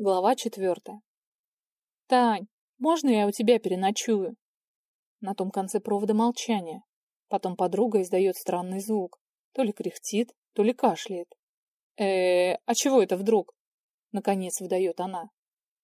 Глава четвертая. «Тань, можно я у тебя переночую?» На том конце провода молчание. Потом подруга издает странный звук. То ли кряхтит, то ли кашляет. э а чего это вдруг?» Наконец выдает она.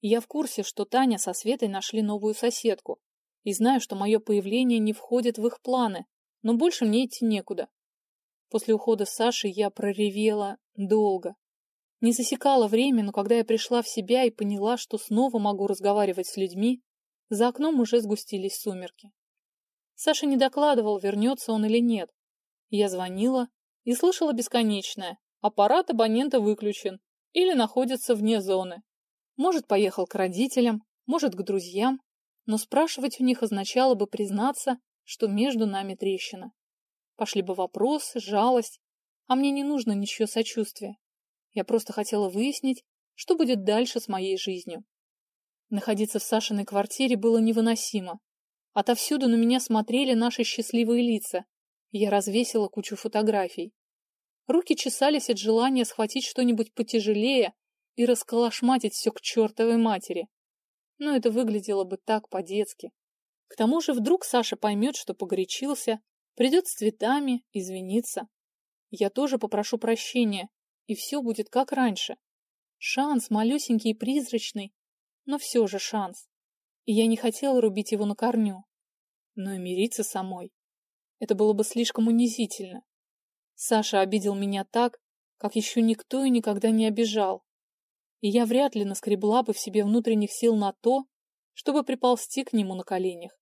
Я в курсе, что Таня со Светой нашли новую соседку. И знаю, что мое появление не входит в их планы, но больше мне идти некуда. После ухода Саши я проревела долго, не засекала время, но когда я пришла в себя и поняла, что снова могу разговаривать с людьми, за окном уже сгустились сумерки. Саша не докладывал, вернется он или нет. Я звонила и слышала бесконечное. Аппарат абонента выключен или находится вне зоны. Может, поехал к родителям, может, к друзьям, но спрашивать у них означало бы признаться, что между нами трещина. Пошли бы вопросы, жалость, а мне не нужно ничего сочувствия. Я просто хотела выяснить, что будет дальше с моей жизнью. Находиться в Сашиной квартире было невыносимо. Отовсюду на меня смотрели наши счастливые лица, я развесила кучу фотографий. Руки чесались от желания схватить что-нибудь потяжелее и расколошматить все к чертовой матери. Но это выглядело бы так по-детски. К тому же вдруг Саша поймет, что погорячился, придет с цветами, извинится. Я тоже попрошу прощения, и все будет как раньше. Шанс малюсенький и призрачный, но все же шанс. И я не хотела рубить его на корню. Но и мириться самой. Это было бы слишком унизительно. Саша обидел меня так, как еще никто и никогда не обижал. И я вряд ли наскребла бы в себе внутренних сил на то, чтобы приползти к нему на коленях.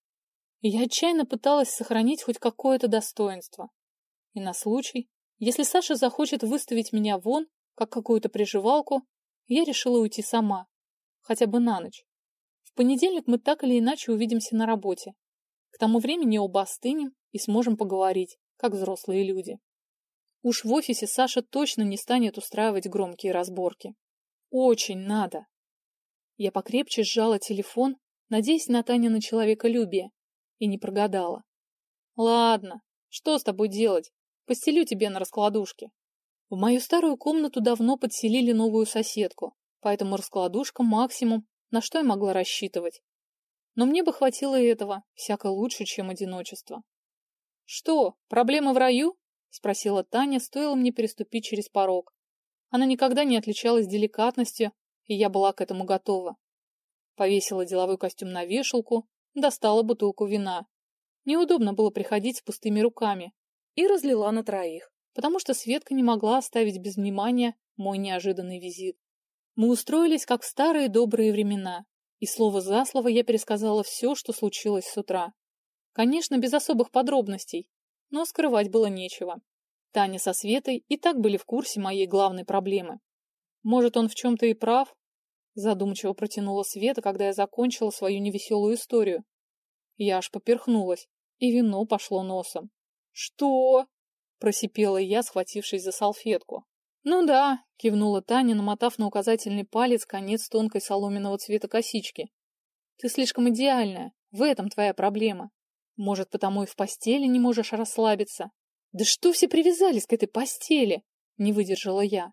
И я отчаянно пыталась сохранить хоть какое-то достоинство. И на случай, если Саша захочет выставить меня вон, как какую-то приживалку, я решила уйти сама, хотя бы на ночь. В понедельник мы так или иначе увидимся на работе. К тому времени оба остынем и сможем поговорить, как взрослые люди. Уж в офисе Саша точно не станет устраивать громкие разборки. Очень надо. Я покрепче сжала телефон, надеясь на Таня на человеколюбие, и не прогадала. Ладно, что с тобой делать? Постелю тебе на раскладушке. В мою старую комнату давно подселили новую соседку, поэтому раскладушка максимум, на что я могла рассчитывать. Но мне бы хватило и этого, всяко лучше, чем одиночество. «Что, проблемы в раю?» — спросила Таня, стоило мне переступить через порог. Она никогда не отличалась деликатностью, и я была к этому готова. Повесила деловой костюм на вешалку, достала бутылку вина. Неудобно было приходить с пустыми руками, и разлила на троих, потому что Светка не могла оставить без внимания мой неожиданный визит. Мы устроились, как в старые добрые времена, и слово за слово я пересказала все, что случилось с утра. Конечно, без особых подробностей, но скрывать было нечего. Таня со Светой и так были в курсе моей главной проблемы. Может, он в чем-то и прав? Задумчиво протянула Света, когда я закончила свою невеселую историю. Я аж поперхнулась, и вино пошло носом. «Что?» – просипела я, схватившись за салфетку. «Ну да», – кивнула Таня, намотав на указательный палец конец тонкой соломенного цвета косички. «Ты слишком идеальная. В этом твоя проблема. Может, потому и в постели не можешь расслабиться?» «Да что все привязались к этой постели?» – не выдержала я.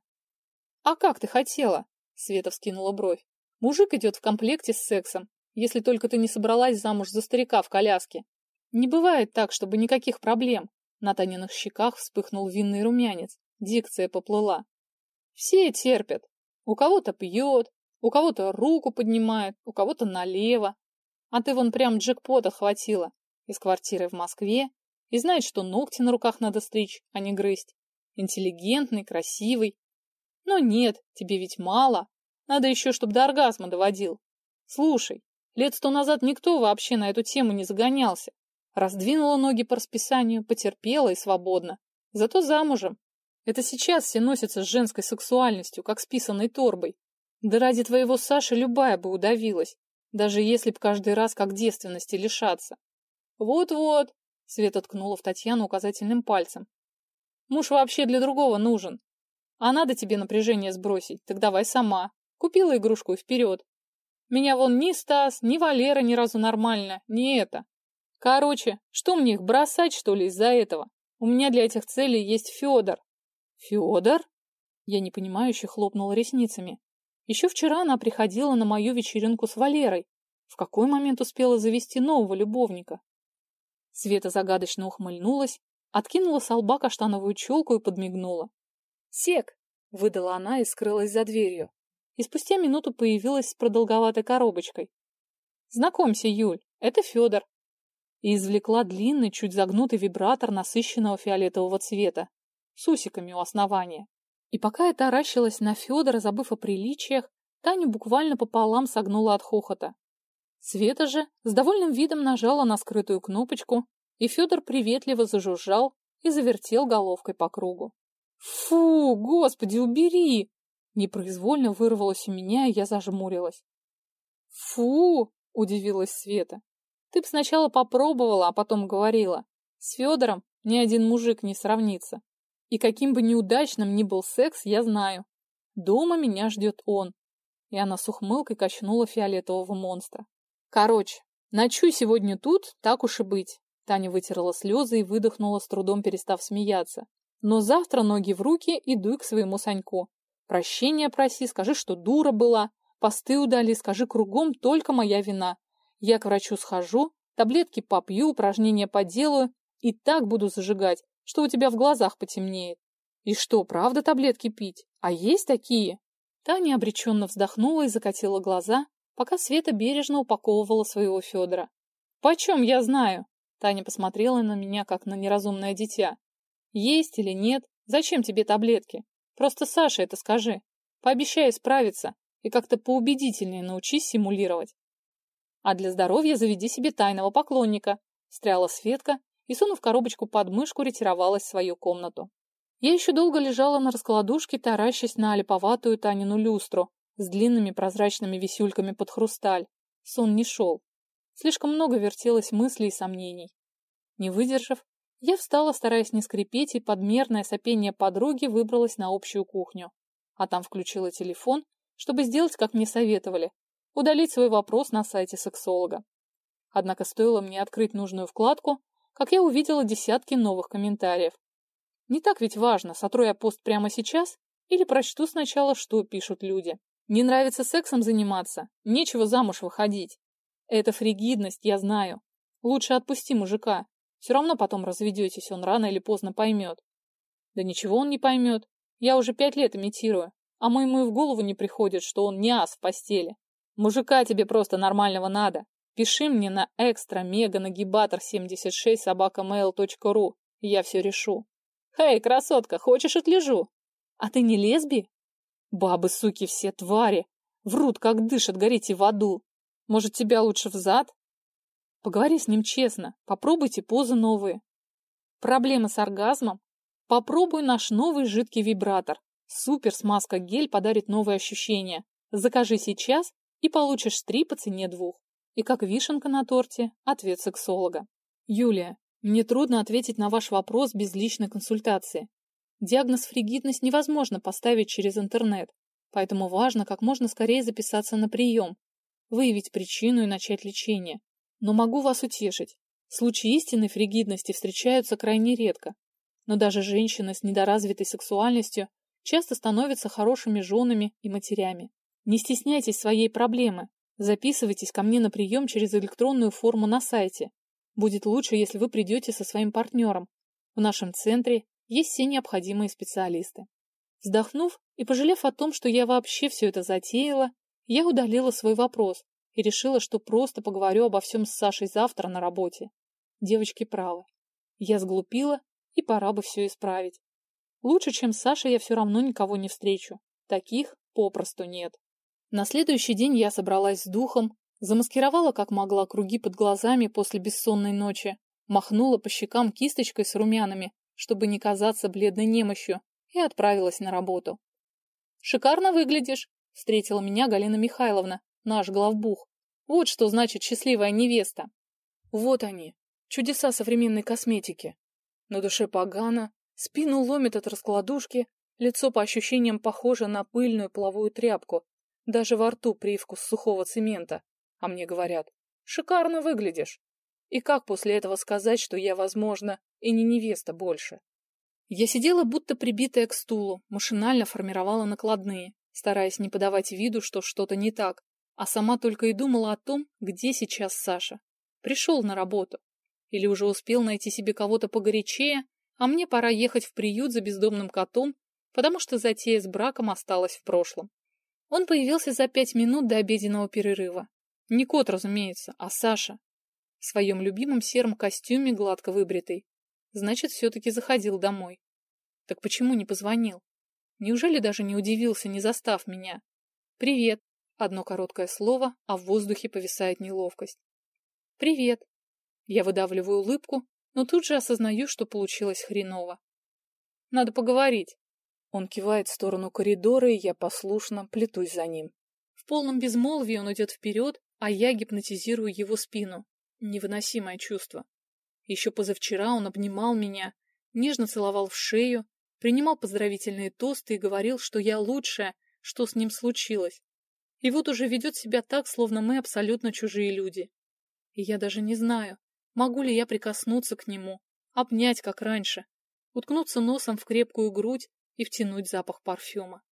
«А как ты хотела?» – Света вскинула бровь. «Мужик идет в комплекте с сексом, если только ты не собралась замуж за старика в коляске. Не бывает так, чтобы никаких проблем. На Таниных щеках вспыхнул винный румянец. Дикция поплыла. Все терпят. У кого-то пьет, у кого-то руку поднимает, у кого-то налево. А ты вон прям джекпот отхватила. Из квартиры в Москве. И знает, что ногти на руках надо стричь, а не грызть. Интеллигентный, красивый. Но нет, тебе ведь мало. Надо еще, чтобы до оргазма доводил. Слушай, лет сто назад никто вообще на эту тему не загонялся. Раздвинула ноги по расписанию, потерпела и свободно. Зато замужем. Это сейчас все носятся с женской сексуальностью, как с писаной торбой. Да ради твоего Саши любая бы удавилась, даже если б каждый раз как девственности лишаться. Вот-вот, Света ткнула в Татьяну указательным пальцем. Муж вообще для другого нужен. А надо тебе напряжение сбросить, так давай сама. Купила игрушку и вперед. Меня вон ни Стас, ни Валера ни разу нормально, не это. Короче, что мне их бросать, что ли, из-за этого? У меня для этих целей есть Федор. Федор? Я непонимающе хлопнула ресницами. Еще вчера она приходила на мою вечеринку с Валерой. В какой момент успела завести нового любовника? Света загадочно ухмыльнулась, откинула с лба каштановую челку и подмигнула. «Сек!» — выдала она и скрылась за дверью. И спустя минуту появилась с продолговатой коробочкой. «Знакомься, Юль, это Федор». И извлекла длинный, чуть загнутый вибратор насыщенного фиолетового цвета, с усиками у основания. И пока я таращилась на Федора, забыв о приличиях, Таня буквально пополам согнула от хохота. Света же с довольным видом нажала на скрытую кнопочку, и Федор приветливо зажужжал и завертел головкой по кругу. «Фу, господи, убери!» Непроизвольно вырвалось у меня, и я зажмурилась. «Фу!» — удивилась Света. «Ты б сначала попробовала, а потом говорила. С Федором ни один мужик не сравнится. И каким бы неудачным ни был секс, я знаю. Дома меня ждет он». И она с ухмылкой качнула фиолетового монстра. Короче, ночуй сегодня тут, так уж и быть. Таня вытерла слезы и выдохнула, с трудом перестав смеяться. Но завтра ноги в руки и дуй к своему Саньку. Прощения проси, скажи, что дура была. Посты удали, скажи кругом только моя вина. Я к врачу схожу, таблетки попью, упражнения поделаю и так буду зажигать, что у тебя в глазах потемнеет. И что, правда таблетки пить? А есть такие? Таня обреченно вздохнула и закатила глаза, пока Света бережно упаковывала своего Федора. «Почем я знаю?» Таня посмотрела на меня, как на неразумное дитя. «Есть или нет? Зачем тебе таблетки? Просто Саше это скажи. Пообещай справиться и как-то поубедительнее научись симулировать. А для здоровья заведи себе тайного поклонника», встряла Светка и, сунув коробочку под мышку, ретировалась в свою комнату. Я еще долго лежала на раскладушке, таращась на олиповатую Танину люстру, с длинными прозрачными висюльками под хрусталь. Сон не шел. Слишком много вертелось мыслей и сомнений. Не выдержав, я встала, стараясь не скрипеть, и подмерное сопение подруги выбралась на общую кухню. А там включила телефон, чтобы сделать, как мне советовали, удалить свой вопрос на сайте сексолога. Однако стоило мне открыть нужную вкладку, как я увидела десятки новых комментариев. Не так ведь важно, сотру я пост прямо сейчас или прочту сначала, что пишут люди. Не нравится сексом заниматься? Нечего замуж выходить. Это фригидность, я знаю. Лучше отпусти мужика. Все равно потом разведетесь, он рано или поздно поймет. Да ничего он не поймет. Я уже пять лет имитирую. А моему и в голову не приходит, что он не ас в постели. Мужика тебе просто нормального надо. Пиши мне на экстра мега нагибатор 76 собака mail.ru, и я все решу. Хей, красотка, хочешь отлежу? А ты не лесби? Бабы, суки, все твари. Врут, как дышат, горите в аду. Может, тебя лучше в зад? Поговори с ним честно. Попробуйте позы новые. Проблемы с оргазмом? Попробуй наш новый жидкий вибратор. Супер смазка гель подарит новые ощущения. Закажи сейчас и получишь три по цене двух. И как вишенка на торте, ответ сексолога. Юлия, мне трудно ответить на ваш вопрос без личной консультации. Диагноз фригидность невозможно поставить через интернет, поэтому важно как можно скорее записаться на прием, выявить причину и начать лечение. Но могу вас утешить. Случаи истинной фригидности встречаются крайне редко. Но даже женщины с недоразвитой сексуальностью часто становятся хорошими женами и матерями. Не стесняйтесь своей проблемы. Записывайтесь ко мне на прием через электронную форму на сайте. Будет лучше, если вы придете со своим партнером. В нашем центре есть все необходимые специалисты. Вздохнув и пожалев о том, что я вообще все это затеяла, я удалила свой вопрос и решила, что просто поговорю обо всем с Сашей завтра на работе. Девочки правы. Я сглупила, и пора бы все исправить. Лучше, чем Саша, я все равно никого не встречу. Таких попросту нет. На следующий день я собралась с духом, замаскировала как могла круги под глазами после бессонной ночи, махнула по щекам кисточкой с румянами чтобы не казаться бледной немощью, и отправилась на работу. «Шикарно выглядишь», — встретила меня Галина Михайловна, наш главбух. «Вот что значит счастливая невеста». Вот они, чудеса современной косметики. На душе погано, спину ломит от раскладушки, лицо по ощущениям похоже на пыльную половую тряпку, даже во рту привкус сухого цемента. А мне говорят, шикарно выглядишь. И как после этого сказать, что я, возможно, и не невеста больше? Я сидела, будто прибитая к стулу, машинально формировала накладные стараясь не подавать виду, что что-то не так, а сама только и думала о том, где сейчас Саша. Пришел на работу. Или уже успел найти себе кого-то погорячее, а мне пора ехать в приют за бездомным котом, потому что затея с браком осталась в прошлом. Он появился за пять минут до обеденного перерыва. Не кот, разумеется, а Саша. В своем любимом сером костюме, гладко выбритый. Значит, все-таки заходил домой. Так почему не позвонил? Неужели даже не удивился, не застав меня? «Привет!» Одно короткое слово, а в воздухе повисает неловкость. «Привет!» Я выдавливаю улыбку, но тут же осознаю, что получилось хреново. «Надо поговорить!» Он кивает в сторону коридора, и я послушно плетусь за ним. В полном безмолвии он идет вперед, а я гипнотизирую его спину. Невыносимое чувство. Еще позавчера он обнимал меня, нежно целовал в шею, принимал поздравительные тосты и говорил, что я лучшая, что с ним случилось. И вот уже ведет себя так, словно мы абсолютно чужие люди. И я даже не знаю, могу ли я прикоснуться к нему, обнять, как раньше, уткнуться носом в крепкую грудь и втянуть запах парфюма.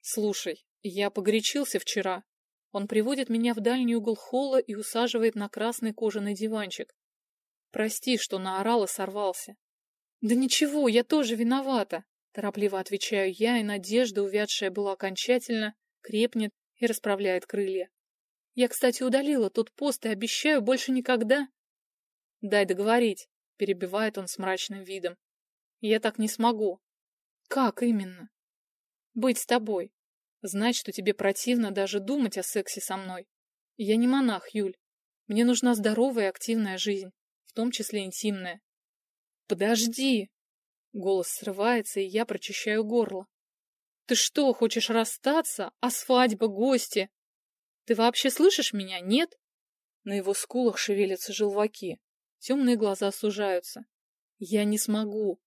Слушай, я погорячился вчера. Он приводит меня в дальний угол холла и усаживает на красный кожаный диванчик. Прости, что наорал и сорвался. «Да ничего, я тоже виновата», — торопливо отвечаю я, и надежда, увядшая была окончательно, крепнет и расправляет крылья. «Я, кстати, удалила тот пост и обещаю больше никогда...» «Дай договорить», — перебивает он с мрачным видом. «Я так не смогу». «Как именно?» «Быть с тобой. Знать, что тебе противно даже думать о сексе со мной. Я не монах, Юль. Мне нужна здоровая и активная жизнь, в том числе интимная. «Подожди!» Голос срывается, и я прочищаю горло. «Ты что, хочешь расстаться? А свадьба, гости? Ты вообще слышишь меня, нет?» На его скулах шевелятся желваки. Темные глаза сужаются. «Я не смогу.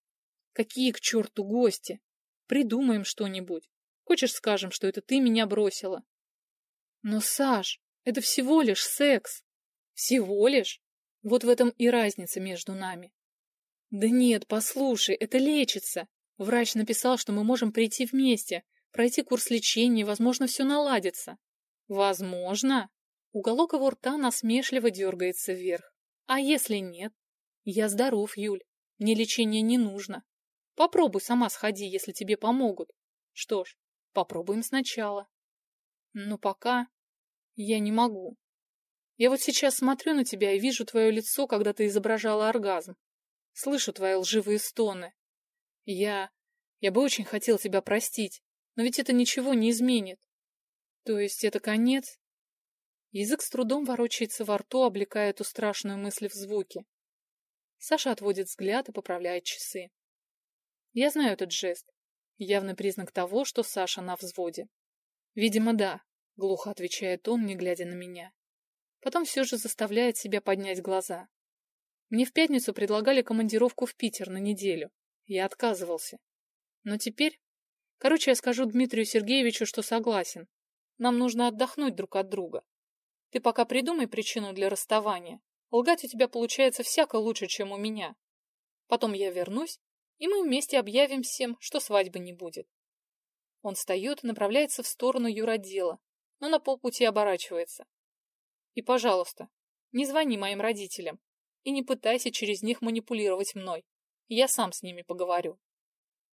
Какие к черту гости? Придумаем что-нибудь. Хочешь, скажем, что это ты меня бросила?» «Но, Саш, это всего лишь секс». «Всего лишь? Вот в этом и разница между нами. Да нет, послушай, это лечится. Врач написал, что мы можем прийти вместе, пройти курс лечения, возможно, все наладится. Возможно. Уголок его рта насмешливо дергается вверх. А если нет? Я здоров, Юль. Мне лечение не нужно. Попробуй сама сходи, если тебе помогут. Что ж, попробуем сначала. Но пока я не могу. Я вот сейчас смотрю на тебя и вижу твое лицо, когда ты изображала оргазм. Слышу твои лживые стоны. Я... Я бы очень хотел тебя простить, но ведь это ничего не изменит. То есть это конец? Язык с трудом ворочается во рту, облекая эту страшную мысль в звуки. Саша отводит взгляд и поправляет часы. Я знаю этот жест. Явный признак того, что Саша на взводе. Видимо, да, глухо отвечает он, не глядя на меня. Потом все же заставляет себя поднять глаза. Мне в пятницу предлагали командировку в Питер на неделю. Я отказывался. Но теперь... Короче, я скажу Дмитрию Сергеевичу, что согласен. Нам нужно отдохнуть друг от друга. Ты пока придумай причину для расставания. Лгать у тебя получается всяко лучше, чем у меня. Потом я вернусь, и мы вместе объявим всем, что свадьбы не будет. Он встает и направляется в сторону юродела, но на полпути оборачивается. И, пожалуйста, не звони моим родителям и не пытайся через них манипулировать мной. Я сам с ними поговорю.